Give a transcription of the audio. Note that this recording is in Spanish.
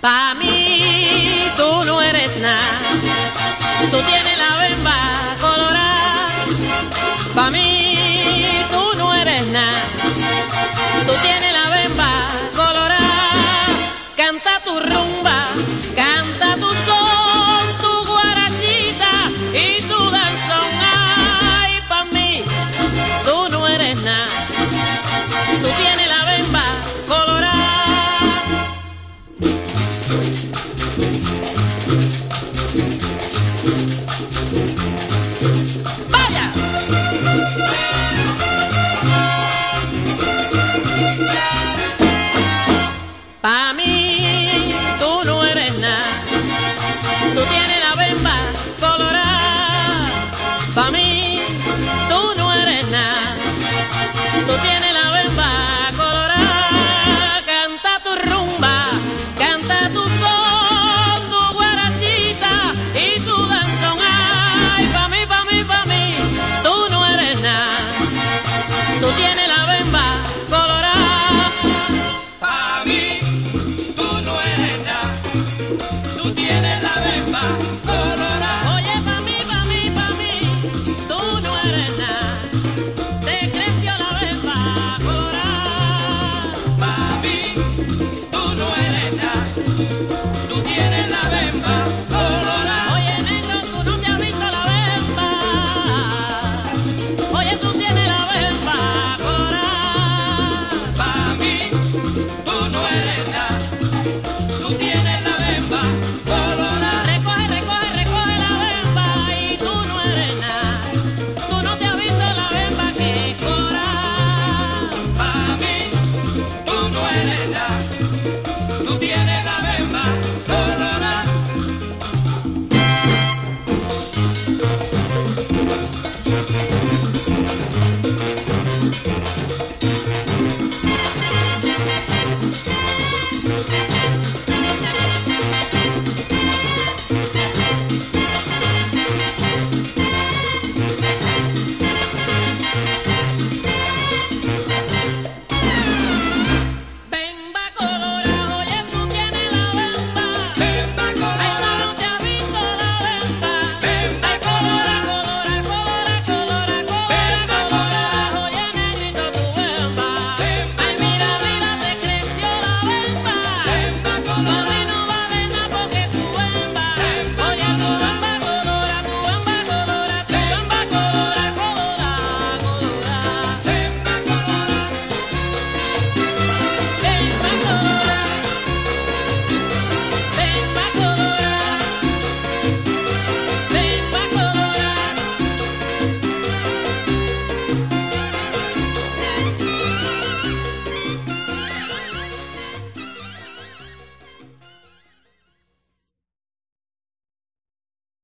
Pa' mí tú no eres nada, tú tienes la bemba colorada. Pa' mí